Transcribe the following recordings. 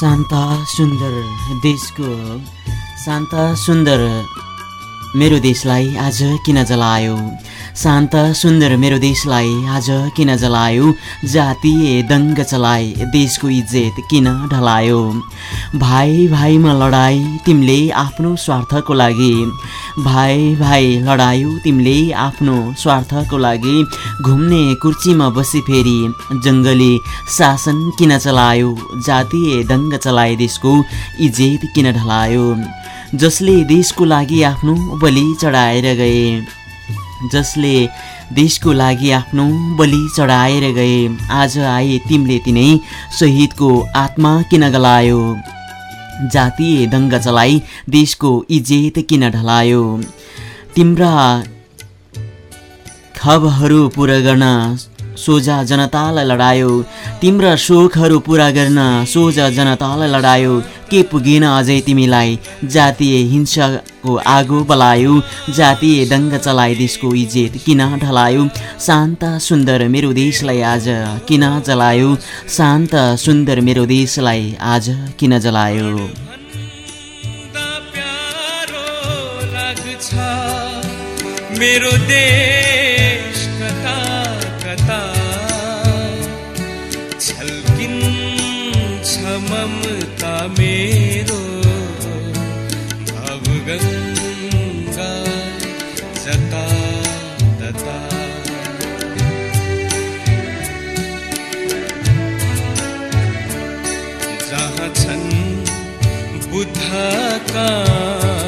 शान्त सुन्दर देशको शान्त सुन्दर मेरो देशलाई आज किन जलायो? शान्त सुन्दर मेरो देशलाई आज किन जलायो? जातीय दङ्ग चलाए देशको इज्जत किन ढलायो? भाइ भाइमा लडाई तिमीले आफ्नो स्वार्थको लागि। भाइ भाइ लडायो तिमीले आफ्नो स्वार्थको लागि। घुम्ने कुर्चीमा बसी फेरि जङ्गली शासन किन चलायो? जातीय दङ्ग चलाए देशको इज्जत किन ढलायो? जसले देशको लागि आफ्नो बलि चढाएर गए। जसले देशको लागि आफ्नो बलि चढाएर गए। आज आए तिमीले तिनै शहीदको आत्मा किन गलायो? जातीय दङ्ग चलाई देशको इज्जत किन ढलायो? तिम्रा खबहरू पुरा गर्न सोझा जनतालाई लडायो। तिम्रा सोखहरू पुरा गर्न सोझा जनतालाई लडायो। के पुगेन अझै तिमीलाई? जातीय हिंसाको आगो बलायो जातीय दङ्ग चलाए देशको इज्जत किन ढलायो? शान्त सुन्दर मेरो देशलाई आज किन जलायो? शान्त सुन्दर मेरो देशलाई आज किन जलायो? मेरो देश। जहाँ छन्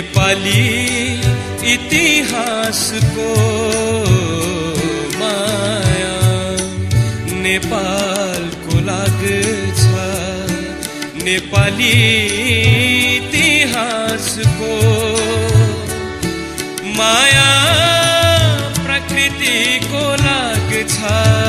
नेपाली इतिहासको माया नेपालको लाग्छ। नेपाली इतिहासको माया प्रकृतिको लाग्छ।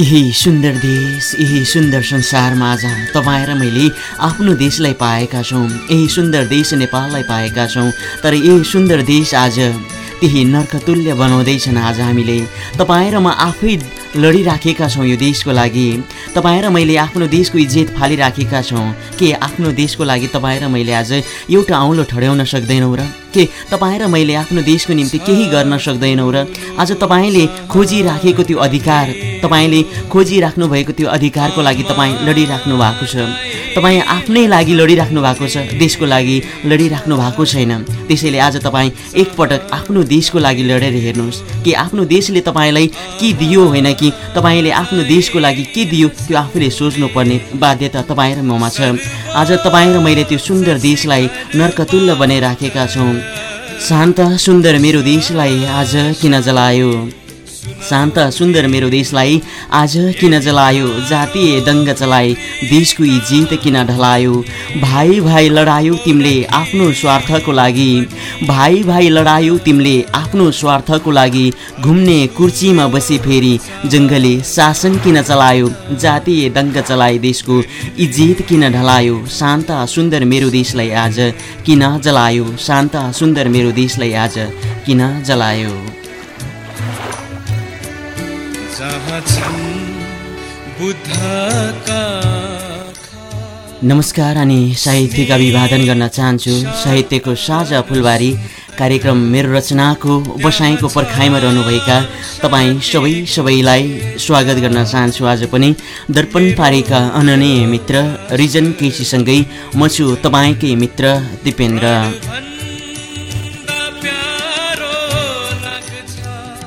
यही सुन्दर देश यही सुन्दर संसारमा आज तपाईँ र मैले आफ्नो देशलाई पाएका छौँ यही सुन्दर देश नेपाललाई पाएका छौँ तर यही सुन्दर देश आज त्यही नर्कतुल्य बनाउँदैछन् आज हामीले। तपाईँ र म आफै लडिराखेका छौँ यो देशको लागि। तपाईँ र मैले आफ्नो देशको इज्जत फालिराखेका छौँ। के आफ्नो देशको लागि तपाईँ र मैले आज एउटा औँलो ठड्याउन सक्दैनौँ र? के तपाईँ र मैले आफ्नो देशको निम्ति केही गर्न सक्दैनौँ र? आज तपाईँले खोजिराखेको त्यो अधिकार तपाईँले खोजिराख्नु भएको त्यो अधिकारको लागि तपाईँ लडिराख्नु भएको छ। तपाईँ आफ्नै लागि लडिराख्नु भएको छ देशको लागि लडिराख्नु भएको छैन। त्यसैले आज तपाईँ एकपटक आफ्नो देशको लागि लडेर हेर्नुहोस् कि आफ्नो देशले तपाईँलाई के दियो होइन कि तपाईँले आफ्नो देशको लागि के दियो त्यो आफूले सोच्नुपर्ने बाध्यता तपाईँ र ममा छ। आज तपाईँ र मैले त्यो सुन्दर देशलाई नर्कतुल्य बनाइराखेका छौँ। शान्त सुन्दर मेरो देशलाई आज किन जलायो? शान्त सुन्दर मेरो देशलाई आज किन जलायो? जातीय दङ्ग चलाए देशको इज्जत किन ढलायो? भाइ भाइ लडायो तिमीले आफ्नो स्वार्थको लागि। भाइ भाइ लडायो तिमीले आफ्नो स्वार्थको लागि। घुम्ने कुर्चीमा बसे फेरि जङ्गली शासन किन चलायो? जातीय दङ्ग चलाए देशको इज्जत किन ढलायो? शान्त सुन्दर मेरो देशलाई आज किन जलायो? शान्त सुन्दर मेरो देशलाई आज किन जलायो? नमस्कार अनि साहित्यिक अभिवादन गर्न चाहन्छु। साहित्यको साझा फुलबारी कार्यक्रम मेरो रचनाको बसाइँको पर्खाइमा रहनुभएका तपाईँ सबै सबैलाई स्वागत गर्न चाहन्छु आज पनि। दर्पण पारेका अननीय मित्र रिजन केसीसँगै म छु तपाईँकै मित्र दिपेन्द्र।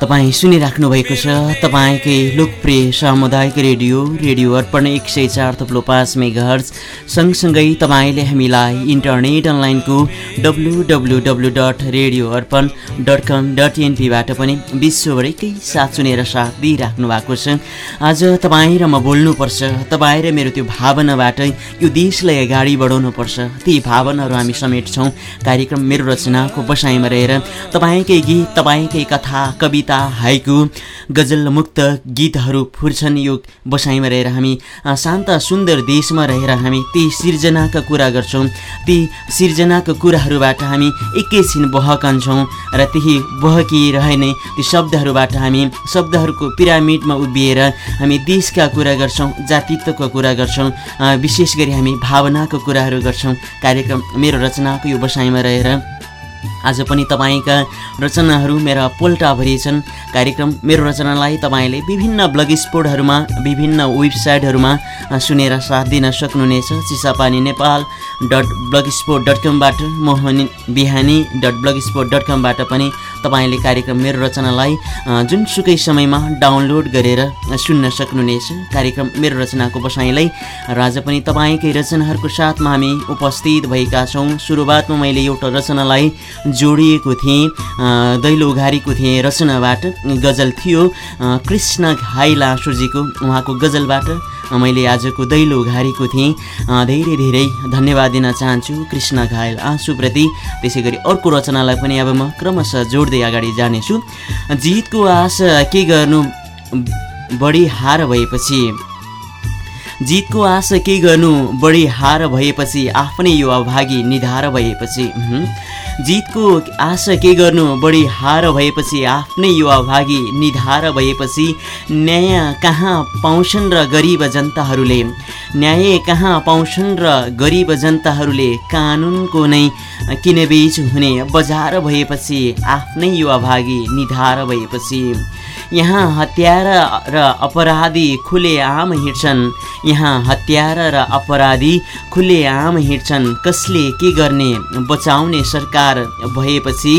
तपाईँ सुनिराख्नु भएको छ तपाईँकै लोकप्रिय सामुदायिक रेडियो रेडियो अर्पण एक सय चार थप्लो पाँच मेगाहर्ज। सँगसँगै तपाईँले हामीलाई इन्टरनेट अनलाइनको W W W dot radio Arpan dot com dot एनपीबाट पनि विश्वभरिकै साथ सुनेर साथ दिइराख्नु भएको छ। आज तपाईँ र म बोल्नुपर्छ तपाईँ र मेरो त्यो भावनाबाट यो देशलाई अगाडि बढाउनुपर्छ। ती भावनाहरू हामी समेट्छौँ। कार्यक्रम मेरो रचनाको बसाइमा रहेर तपाईँकै गीत तपाईँकै कथा कविता कविता हाइकु गजल मुक्त गीतहरू फुर्छन्। यो बसाइमा रहेर हामी शान्त सुन्दर देशमा रहेर हामी ती सिर्जनाका कुरा गर्छौँ। ती सिर्जनाका कुराहरूबाट हामी एकैछिन बहकन्छौँ र त्यही बहकिरहने ती शब्दहरूबाट हामी शब्दहरूको पिरामिडमा उभिएर हामी देशका कुरा गर्छौँ जातित्वको कुरा गर्छौँ विशेष गरी हामी भावनाको कुराहरू गर्छौँ। कार्यक्रम मेरो रचनाको यो बसाइमा रहेर आज पनि तपाईँका रचनाहरू मेरा पोल्टाभरि छन्। कार्यक्रम मेरो रचनालाई तपाईँले विभिन्न ब्लग स्पोर्टहरूमा विभिन्न वेबसाइटहरूमा सुनेर साथ दिन सक्नुहुनेछ। Chisapani Nepal dot blog sport dot कमबाट Mohani Bihani dot blog sport dot कमबाट पनि तपाईँले कार्यक्रम मेरो रचनालाई जुनसुकै समयमा डाउनलोड गरेर सुन्न सक्नुहुनेछ। कार्यक्रम मेरो रचनाको बसाइँलाई र आज पनि तपाईँकै रचनाहरूको साथमा हामी उपस्थित भएका छौँ। सुरुवातमा मैले एउटा रचनालाई जोडिएको थिएँ दैलो उघारीको थिएँ रचनाबाट गजल थियो कृष्ण घाइ लासुजीको उहाँको गजलबाट मैले आजको दैलो उघारेको थिएँ। धेरै धेरै धन्यवाद दिन चाहन्छु कृष्ण घायल आँसुप्रति त्यसै गरी अर्को रचनालाई पनि अब म क्रमशः जोड्दै अगाडि जानेछु। जितको आश के गर्नु? बढी हार भएपछि जितको आश के गर्नु? बढी हार भएपछि आफ्नै यो अभागी निधार भएपछि। जितको आशा के गर्नु? बढी हार भएपछि आफ्नै यो अभागी निधार भएपछि न्याय कहाँ पाउँछन् र गरिब जनताहरूले? न्याय कहाँ पाउँछन् र गरिब जनताहरूले? कानुनको नै किनबेच हुने बजार भएपछि आफ्नै यो अभागी निधार भएपछि। यहाँ हत्यारा र अपराधी खुलेआम हिँड्छन्। यहाँ हत्यारा र अपराधी खुलेआम हिँड्छन्। कसले के गर्ने? बचाउने सरकार भएपछि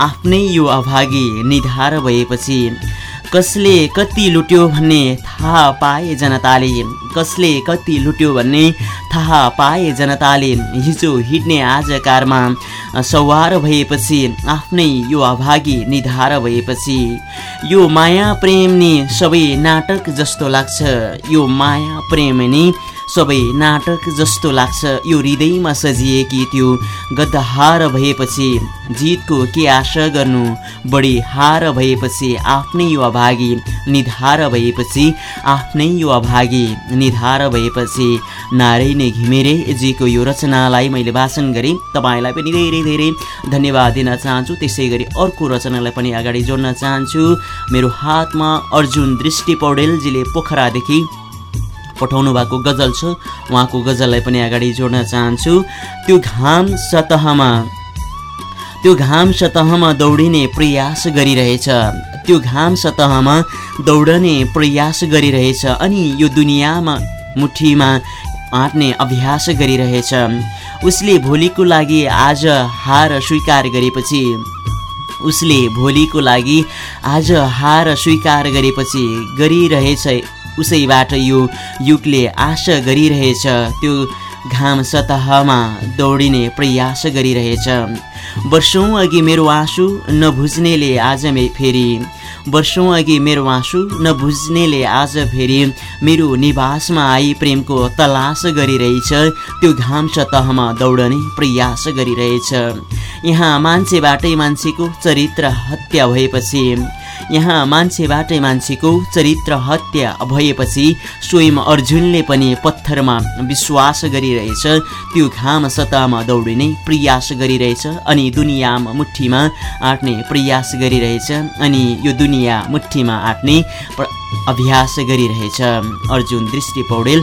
आफ्नै यो अभागी निधार भएपछि कसले कति लुट्यो भन्ने थाहा पाए जनताले? कसले कति लुट्यो भन्ने थाहा पाए जनताले? हिजो हिँड्ने आज कारमा सवार भएपछि आफ्नै यो अभागी निधार भएपछि। यो माया प्रेम नि सबै नाटक जस्तो लाग्छ। यो माया प्रेम नि सबै नाटक जस्तो लाग्छ। यो हृदयमा सजिएकी त्यो गद्दाहार भएपछि जितको के आशा गर्नु? बढी हार भएपछि आफ्नै यो अभागी निधार भएपछि आफ्नै यो अभागी निधार भएपछि नारै नै घिमिरे जीको यो रचनालाई मैले भाषण गरेँ। तपाईँलाई पनि धेरै धेरै धन्यवाद दिन चाहन्छु। त्यसै गरी अर्को रचनालाई पनि अगाडि जोड्न चाहन्छु। मेरो हातमा अर्जुन दृष्टि पौडेलजीले पोखरादेखि पठाउनु भएको गजल छ। उहाँको गजललाई पनि अगाडि जोड्न चाहन्छु। त्यो घाम सतहमा त्यो घाम सतहमा दौडिने प्रयास गरिरहेछ। त्यो घाम सतहमा दौडने प्रयास गरिरहेछ अनि यो दुनियाँमा मुठीमा आँट्ने अभ्यास गरिरहेछ। उसले भोलिको लागि आज हार स्वीकार गरेपछि उसले भोलिको लागि आज हार स्वीकार गरेपछि गरिरहेछ उसैबाट यो युगले आशा गरिरहेछ त्यो घाम सतहमा दौडिने प्रयास गरिरहेछ। वर्षौँ अघि मेरो आँसु नबुझ्नेले आज मे फेरि। वर्षौँ अघि मेरो आँसु नबुझ्नेले आज फेरि। मेरो निवासमा आई प्रेमको तलास गरिरहेछ। त्यो घाम सतहमा दौडने प्रयास गरिरहेछ। यहाँ मान्छेबाटै मान्छेको चरित्र हत्या भएपछि। यहाँ मान्छेबाटै मान्छेको चरित्र हत्या भएपछि स्वयं अर्जुनले पनि पत्थरमा विश्वास गरिरहेछ। त्यो घाम सतहमा दौडिने प्रयास गरिरहेछ। अनि दुनियाँ मुठीमा आँट्ने प्रयास गरिरहेछ। अनि यो दुनियाँ मुठीमा आँट्ने अभ्यास गरिरहेछ। अर्जुन दृष्टि पौडेल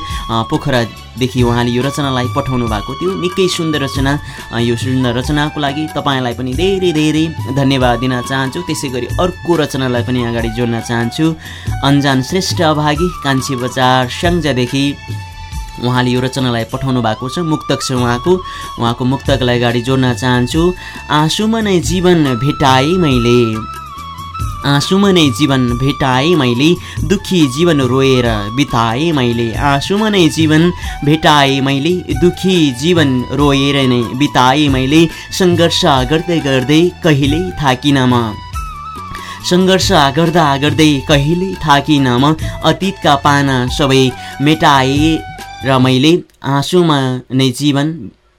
पोखरादेखि उहाँले यो रचनालाई पठाउनु भएको थियो। निकै सुन्दर रचना यो सुन्दर रचनाको लागि तपाईँलाई पनि धेरै धेरै धन्यवाद दिन चाहन्छु। त्यसै गरी अर्को रचनालाई पनि अगाडि जोड्न चाहन्छु। अन्जान श्रेष्ठ अभागी कान्छी बजार स्याङ्जादेखि उहाँले यो रचनालाई पठाउनु भएको छ। मुक्तक छ उहाँको। उहाँको मुक्तकलाई अगाडि जोड्न चाहन्छु। आँसुमा नै जीवन भेटाएँ मैले। आँसुमा नै जीवन भेटाएँ मैले। दुःखी जीवन रोएर बिताएँ मैले। आँसुमा नै जीवन भेटाएँ मैले। दुःखी जीवन रोएर नै बिताएँ मैले। सङ्घर्ष गर्दै गर्दै कहिल्यै थाकिन म सङ्घर्ष गर्दा गर्दै कहिल्यै थाकिन म अतीतका पाना सबै मेटाए र मैले आँसुमा नै जीवन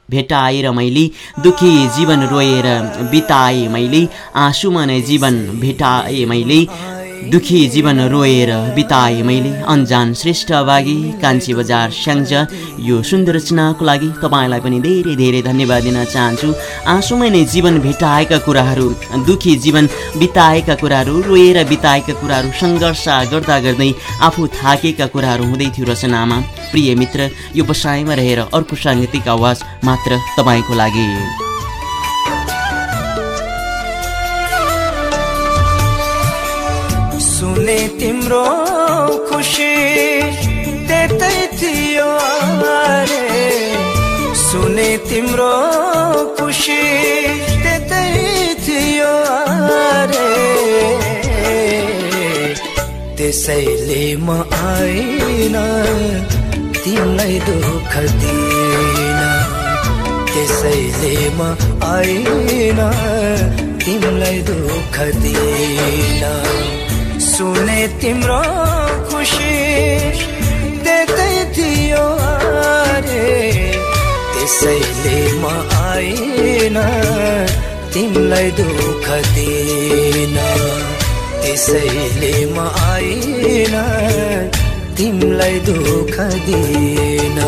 भेटाएर मैले दुःखी जीवन रोएर बिताएँ मैले आँसुमा नै जीवन भेटाएँ मैले दुखी जीवन रोएर बिताएँ मैले अन्जान श्रेष्ठ बागी कान्छी बजार स्याङ्ज यो सुन्दर रचनाको लागि तपाईँलाई पनि धेरै धेरै धन्यवाद दिन चाहन्छु। आँसुमै नै जीवन भेटाएका कुराहरू दुखी जीवन बिताएका कुराहरू रोएर बिताएका कुराहरू सङ्घर्ष गर्दा गर्दै आफू थाकेका कुराहरू हुँदै थियो रचनामा। प्रिय मित्र यो बसाइमा रहेर अर्को साङ्गीतिक आवाज मात्र तपाईँको लागि। सुने तिम्रो खुसी त्यतै थियो अरे सुने तिम्रो खुसी त्यतै थियो अरे त्यसैले म आइन तिमीलाई दुःख दिन त्यसैले म आइन तिमीलाई दुःख दिन सुने तिम्रो खुसी त्यतै थियो अरे त्यसैले म आइन तिमीलाई दुःख दिन त्यसैले म आइन तिमीलाई दुःख दिन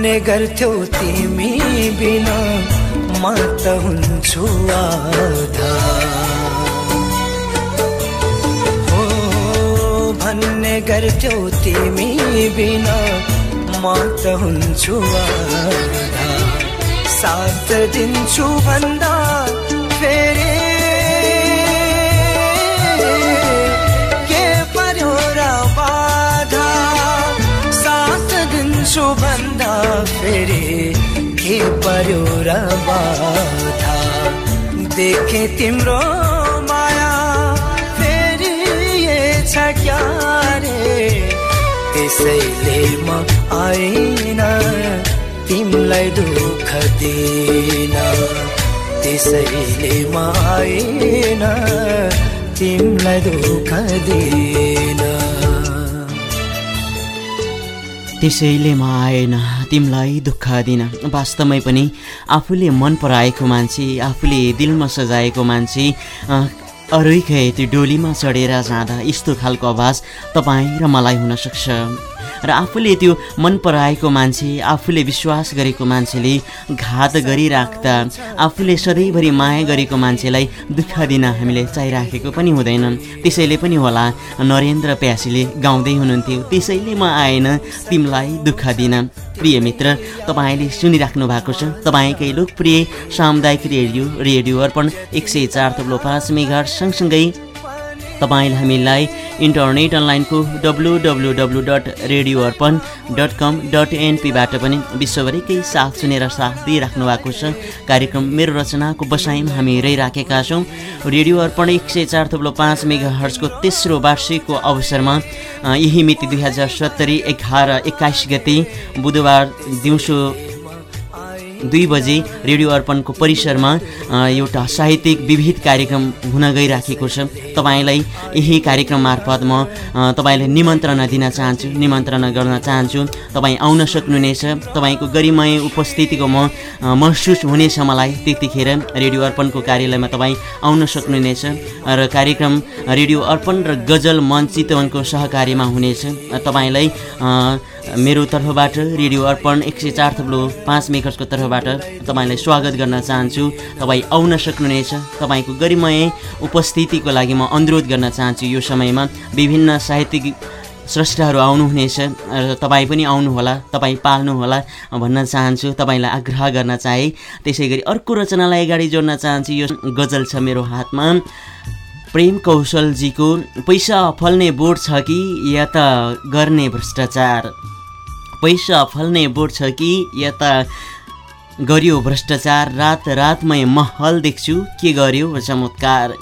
भन्ने गर्थ्यौ तिमी बिना म त हुन्छु आधा। हो भन्ने गर्थ्यौ तिमी बिना म त हुन्छु आधा। साथ दिन्छु भन्दा फेरि दिन्छु भन्दा फेरि के पर्यो र बाधा? देखे तिम्रो माया फेरि छ क्या रे त्यसैले म आइन तिमीलाई दुःख दिन। त्यसैले म आइन तिमीलाई दुःख दिन। त्यसैले म आएन। तिमीलाई दुःख दिन। वास्तवमै पनि आफूले मन पराएको मान्छे आफूले दिलमा सजाएको मान्छे अरूकै त्यो डोलीमा चढेर जाँदा यस्तो खालको आवाज तपाईँ र मलाई हुनसक्छ र आफूले त्यो मन पराएको मान्छे आफूले विश्वास गरेको मान्छेले घात गरिराख्दा आफूले सधैँभरि माया गरेको मान्छेलाई दुःख दिन हामीले चाहिराखेको पनि हुँदैन त्यसैले पनि होला नरेन्द्र प्यासीले गाउँदै हुनुहुन्थ्यो। त्यसैले म आएन तिमीलाई दुःख दिन। प्रिय मित्र तपाईँले सुनिराख्नु भएको छ। तपाईँकै लोकप्रिय सामुदायिक रेडियो रेडियो अर्पण एक सय चार थप्लो पाँच मेगा सँगसँगै तपाईँले हामीलाई इन्टरनेट अनलाइनको W W W dot radio Arpan dot com dot एनपीबाट पनि विश्वभरिकै साथ सुनेर साथ दिइराख्नु भएको छ। कार्यक्रम मेरो रचनाको बसाइमा हामी रहिराखेका छौँ। रेडियो अर्पण एक सय चार थप्लो पाँच मेगा हर्सको तेस्रो वार्षिकको अवसरमा यही मिति दुई हजार सत्तरी एघार एक्काइस गते बुधबार दिउँसो दुई बजे रेडियो अर्पणको परिसरमा एउटा साहित्यिक विविध कार्यक्रम हुन गइराखेको छ। तपाईँलाई यही कार्यक्रम मार्फत म तपाईँलाई निमन्त्रणा दिन चाहन्छु निमन्त्रणा गर्न चाहन्छु। तपाईँ आउन सक्नुहुनेछ। तपाईँको गरिमय उपस्थितिको म महसुस हुनेछ मलाई त्यतिखेर रेडियो अर्पणको कार्यालयमा तपाईँ आउन सक्नुहुनेछ र कार्यक्रम रेडियो अर्पण र गजल मन चितवनको सहकार्यमा हुनेछ। तपाईँलाई मेरो तर्फबाट रेडियो अर्पण एक सय चार थप्लो पाँच मेकर्सको तर्फबाट तपाईँलाई स्वागत गर्न चाहन्छु। तपाईँ आउन सक्नुहुनेछ। तपाईँको गरिमय उपस्थितिको लागि म अनुरोध गर्न चाहन्छु यो समयमा। विभिन्न साहित्यिक स्रष्टाहरू आउनुहुनेछ र तपाईँ पनि आउनुहोला तपाईँ पाल्नुहोला भन्न चाहन्छु। तपाईँलाई आग्रह गर्न चाहे। त्यसै गरी अर्को रचनालाई अगाडि जोड्न चाहन्छु। यो गजल छ मेरो हातमा। प्रेम कौशलजीको पैसा फल्ने बोर्ड छ कि या त गर्ने भ्रष्टाचार? पैसा फल्ने बोर्ड छ कि या त गर्यो भ्रष्टाचार? रात रातमै महल देख्छु के गर्यो चमत्कार?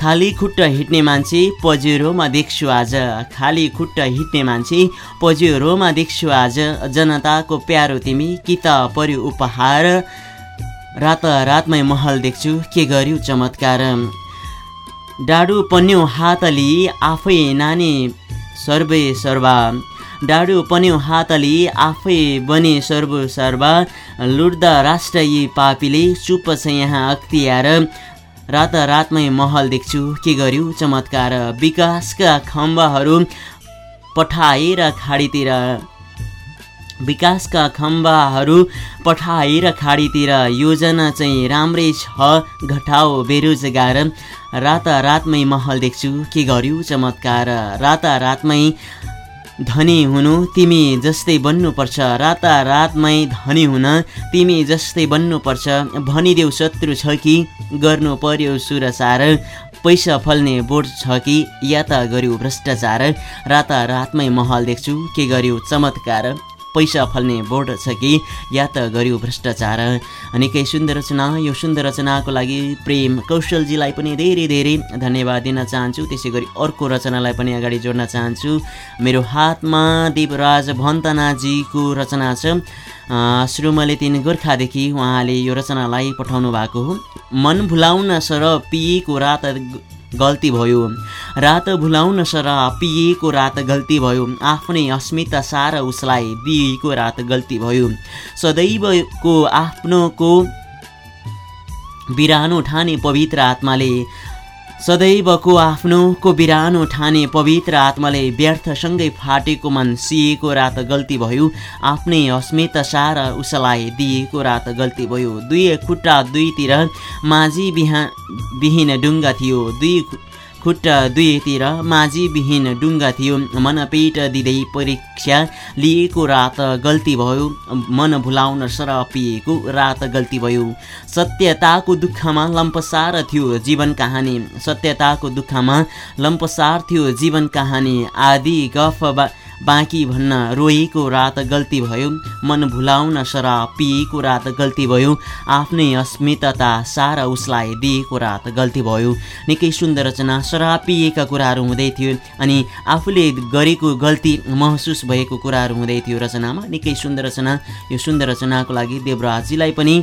खाली खुट्टा हिँड्ने मान्छे पजेरोमा देख्छु आज। खाली खुट्टा हिँड्ने मान्छे पजेरोमा देख्छु आज। जनताको प्यारो तिमी कि त पर्यो उपहार? रात रातमै महल देख्छु के गर्यो चमत्कार? डाडु पन्यौ हातली आफै नानी सर्वे सर्वा। डाडु पन्यौ हातली आफै बने सर्व सर्वा। लुट्दा राष्ट्र यी पापीले चुप छ यहाँ अख्तियार। रात रातमै महल देख्छु के गर्यो चमत्कार। विकासका खम्बाहरू पठाएर खाडीतिर। विकासका खम्बाहरू पठाएर खाडीतिर योजना चाहिँ राम्रै छ घटाओ बेरोजगार। रात रातमै महल देख्छु। के गर्यो? चमत्कार। रात रातमै धनी हुनु। तिमी जस्तै बन्नुपर्छ। रात रातमै धनी हुन। तिमी जस्तै बन्नुपर्छ। भनिदेऊ शत्रु छ कि? गर्नु पर्यो सुरसार। पैसा फल्ने बोर्ड छ कि? या त गर्यो भ्रष्टाचार। रात रातमै महल देख्छु। के गर्यो? चमत्कार। पैसा फल्ने बोर्ड छ कि? या त गर्यो भ्रष्टाचार। निकै सुन्दर रचना। यो सुन्दर रचनाको लागि प्रेम कौशलजीलाई पनि धेरै धेरै धन्यवाद दिन चाहन्छु। त्यसै गरी अर्को रचनालाई पनि अगाडि जोड्न चाहन्छु। मेरो हातमा देवराज भन्तनाजीको रचना छ। श्रुमले तिन गोर्खादेखि उहाँले यो रचनालाई पठाउनु भएको हो। मन भुलाउन सर पिएको रात गल्ती भयो। रात भुलाउन सर पिएको रात गल्ती भयो। आफ्नै अस्मिता सारा उसलाई दिएको रात गल्ती भयो। सदैवको आफ्नोको बिरानो ठाने पवित्र आत्माले सदैवको आफ्नोको बिरानो ठाने पवित्र आत्माले व्यर्थसँगै फाटेको मन सिएको रात गल्ती भयो। आफ्नै अस्मिता सारा उसलाई दिएको रात गल्ती भयो। दुई खुट्टा दुईतिर माझी बिहा बिहिन डुङ्गा थियो। दुई खुट्टा दुईतिर माझी बिहिन डुङ्गा थियो। मनपेट दिँदै परीक्षा लिएको रात गल्ती भयो। मन भुलाउन सर पिएको रात गल्ती भयो। सत्यताको दुःखमा लम्पसार थियो जीवन कहानी। सत्यताको दुःखमा लम्पसार थियो जीवन कहानी। आदि गफ बाँकी भन्न रोएको रात गल्ती भयो। मन भुलाउन शराब पिएको रात गल्ती भयो। आफ्नै अस्मितता सारा उसलाई दिएको रात गल्ती भयो। निकै सुन्दर रचना शराब पिएका कुराहरू हुँदै थियो अनि आफूले गरेको गल्ती महसुस भएको कुराहरू हुँदै थियो रचनामा। निकै सुन्दर रचना। यो सुन्दर रचनाको लागि देवराजजीलाई पनि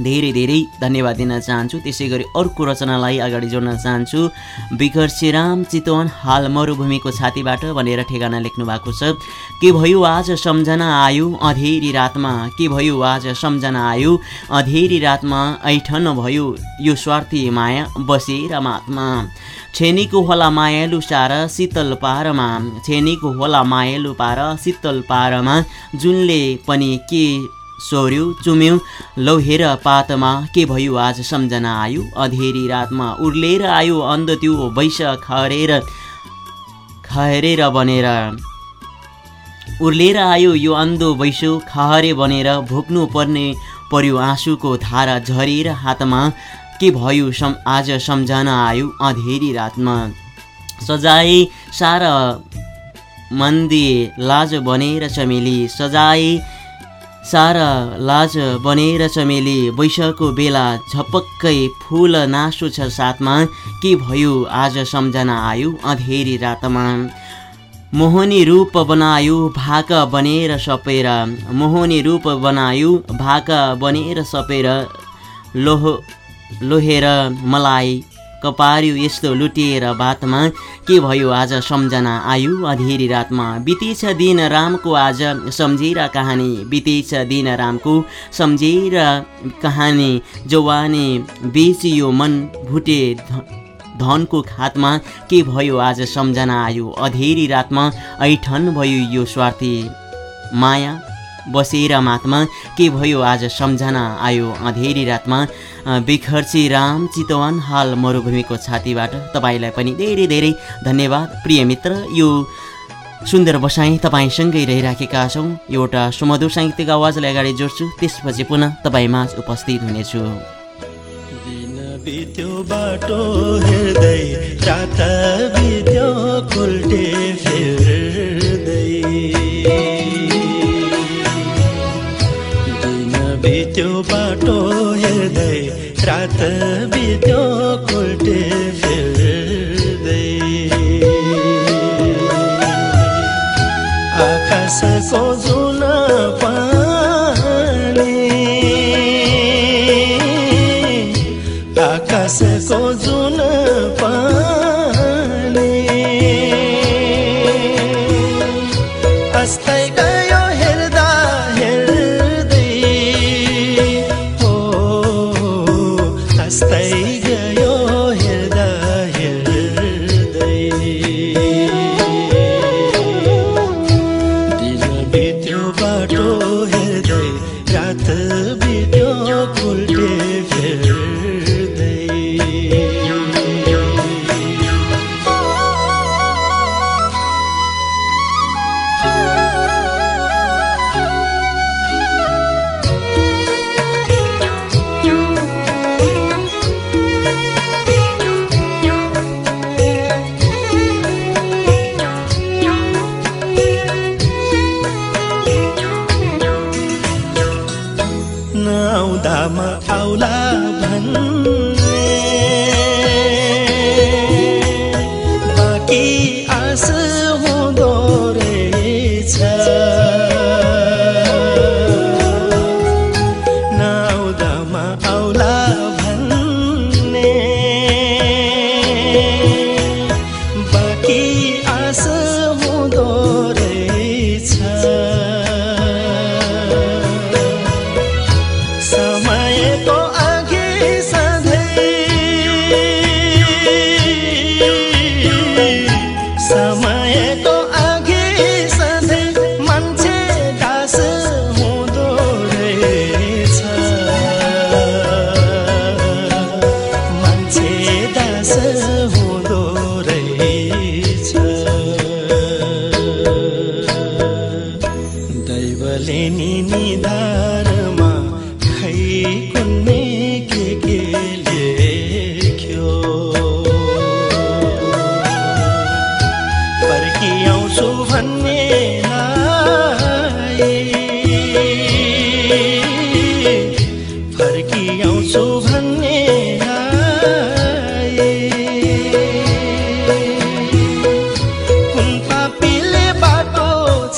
धेरै धेरै धन्यवाद दिन चाहन्छु। त्यसै गरी अर्को रचनालाई अगाडि जोड्न चाहन्छु। विकर श्रीराम चितवन हाल मरुभूमिको छातीबाट भनेर ठेगाना लेख्नु भएको छ। के भयो आज सम्झना आयो? अधेरी रातमा। के भयो आज सम्झना आयो? अधेरी रातमा ऐठन भयो। यो स्वार्थी माया बसेर मातमा। छेनीको होला मायालु सार शीतल पारमा। छेनीको होला मायालु पार शीतल पारमा। जुनले पनि के सोर्यो चुम्यो लौ हेर पातमा के भयो आज सम्झना आयो? अधेरी रातमा उर्लेर आयो अन्ध त्यो वैश खरेर खरेर बनेर उर्लेर आयो यो अन्धो वैशो खहरे बनेर भोग्नु पर्ने पर्यो आँसुको धारा झरेर हातमा। के भयो सम आज सम्झना आयो? अधेरी रातमा। सजाए सारा मन्दी लाज बनेर चमेली सजाए सारा लाज बनेर चमेली वैशाखको बेला झपक्कै फुल नासो छ साथमा। के भयो? आज सम्झना आयो अँधेरी रातमा। मोहनी रूप बनायो भाक बनेर सपेर। मोहनी रूप बनायो भाक बनेर सपेर। लोह लोहेर मलाई कपार्यो यस्तो लुटिएर बातमा के भयो आज सम्झना आयो? अधेरी रातमा बितेछ दिन रामको आज सम्झेर कहानी बितेछ दिन रामको सम्झेर कहानी जवानी बेचियो मन भुटे धनको खातमा के भयो आज सम्झना आयो? अधेरी रातमा ऐठन भयो यो स्वार्थी माया? बसेर मातमा के भयो आज सम्झना आयो अँधेरी रातमा? बिखर्ची राम चितवन हाल मरुभूमिको छातीबाट तपाईँलाई पनि धेरै धेरै धन्यवाद प्रिय मित्र। यो सुन्दर बसाइ तपाईँसँगै रहिराखेका छौँ। एउटा सुमधुर साहित्यिक आवाजलाई अगाडि जोड्छु। त्यसपछि पुनः तपाईँ माझ उपस्थित हुनेछु। बित्यो बाटो रात बित्यो बित्यो बाटो हेर्दै रात बित्यो कुल्टे फेर्दै आकाशको जुन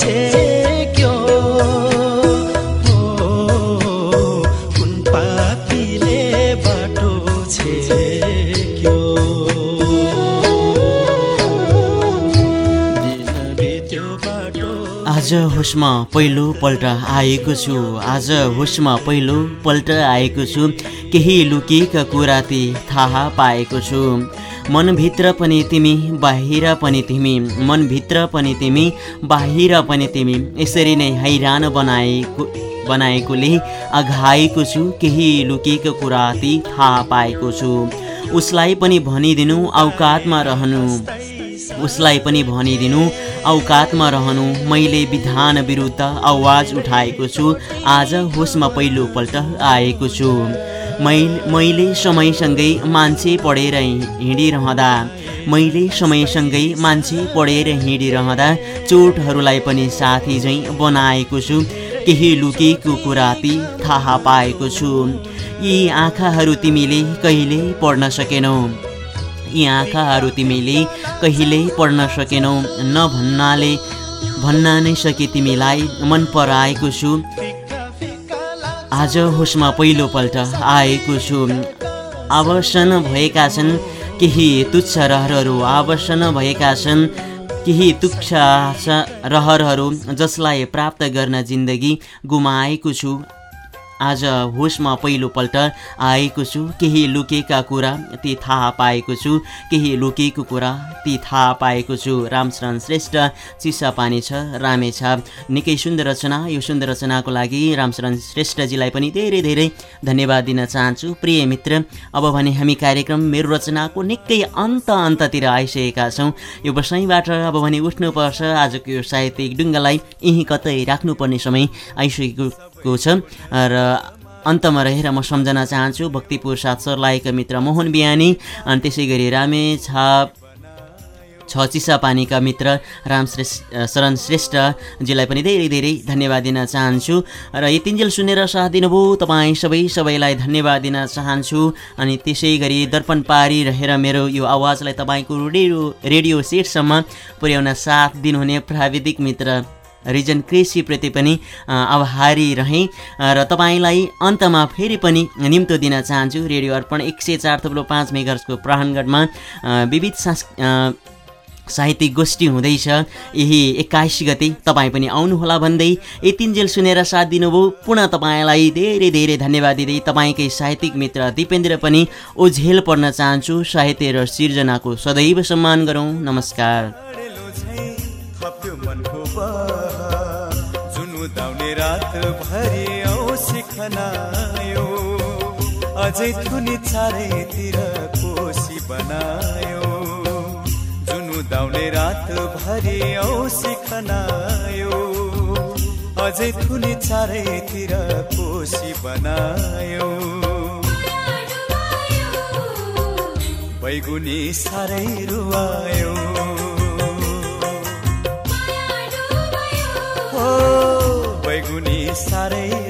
आज होसमा पहिलो पल्ट आएको छु। आज होसमा पहिलो पल्ट आएको छु। केही लुकेका कुरा ती थाहा पाएको छु। मनभित्र पनि तिमी बाहिर पनि तिमी मनभित्र पनि तिमी बाहिर पनि तिमी। यसरी नै हैरान बनाएको बनाएकोले अघाएको छु केही लुकेको कुरा ती थाहा पाएको छु। उसलाई पनि भनिदिनु औकातमा रहनु। उसलाई पनि भनिदिनु औकातमा रहनु। मैले विधान विरुद्ध आवाज उठाएको छु। आज होसमा पहिलोपल्ट आएको छु। मैल मैले समयसँगै मान्छे पढेर हिँडिरहँदा मैले समयसँगै मान्छे पढेर हिँडिरहँदा चोटहरूलाई पनि साथी झैँ बनाएको छु। केही लुकेको कुरा ती थाहा पाएको छु। यी आँखाहरू तिमीले कहिले पढ्न सकेनौ? यी आँखाहरू तिमीले कहिल्यै पढ्न सकेनौ? नभन्नाले भन्न नै सके तिमीलाई। मन पराएको छु। आज होसमा पहिलोपल्ट आएको छु आवर्षण भएका छन् केही तुच्छ रहरहरू आवर्षण भएका छन् केही तुच्छ रहरहरू जसलाई प्राप्त गर्न जिन्दगी गुमाएको छु। आज होसमा पहिलोपल्ट आएको छु। केही लुकेका कुरा ती थाहा पाएको छु। केही लुकेको कुरा ती थाहा पाएको छु। रामशरण श्रेष्ठ चिसा पानी छ रामे छ। निकै सुन्दर रचना। यो सुन्दर रचनाको लागि रामशरण श्रेष्ठजीलाई पनि धेरै धेरै धन्यवाद दिन चाहन्छु। प्रिय मित्र अब भने हामी कार्यक्रम मेरो रचनाको निकै अन्त अन्ततिर आइसकेका छौँ। यो बसाइँबाट अब भने उठ्नुपर्छ। आजको यो साहित्यिक डुङ्गालाई यहीँ कतै राख्नुपर्ने समय आइसकेको को छ। र अन्तमा रहेर म सम्झन चाहन्छु भक्तिपुर साथ सर्लाहीका मित्र मोहन बिहानी अनि त्यसै गरी रामे छाप छ चिसा पानीका मित्र राम श्रेष्ठ शरण श्रेष्ठजीलाई पनि धेरै धेरै धन्यवाद दिन चाहन्छु। र यतिन्जेल सुनेर साथ दिनुभयो। तपाईँ सबै सबैलाई धन्यवाद दिन चाहन्छु। अनि त्यसै गरी दर्पण पारिरहेर मेरो यो आवाजलाई तपाईँको रेडियो रेडियो सेटसम्म पुर्याउन साथ दिनुहुने प्राविधिक मित्र। रिजन कृषिप्रति पनि आभारी रहेँ। र तपाईँलाई अन्तमा फेरि पनि निम्तो दिन चाहन्छु। रेडियो अर्पण एक सय चार थप्लो पाँच मेगर्सको प्राङ्गणमा विविध सांस् साहित्यिक गोष्ठी हुँदैछ। यही एक्काइस गते तपाईँ पनि आउनुहोला भन्दै यतिन्जेल सुनेर साथ दिनुभयो। पुनः तपाईँलाई धेरै धेरै धन्यवाद दिँदै तपाईँकै साहित्यिक मित्र दिपेन्द्र पनि ओझेल पढ्न चाहन्छु। साहित्य र सिर्जनाको सदैव सम्मान गरौँ। नमस्कार। भरि औसी खनायो अझै थुनी चारैतिर कोसी बनायो। जुनु दाउने रात भरि औसी खनायो अझै थुनी चारैतिर कोसी बनायो। बैगुनी साह्रै रुवायो। बैगुनी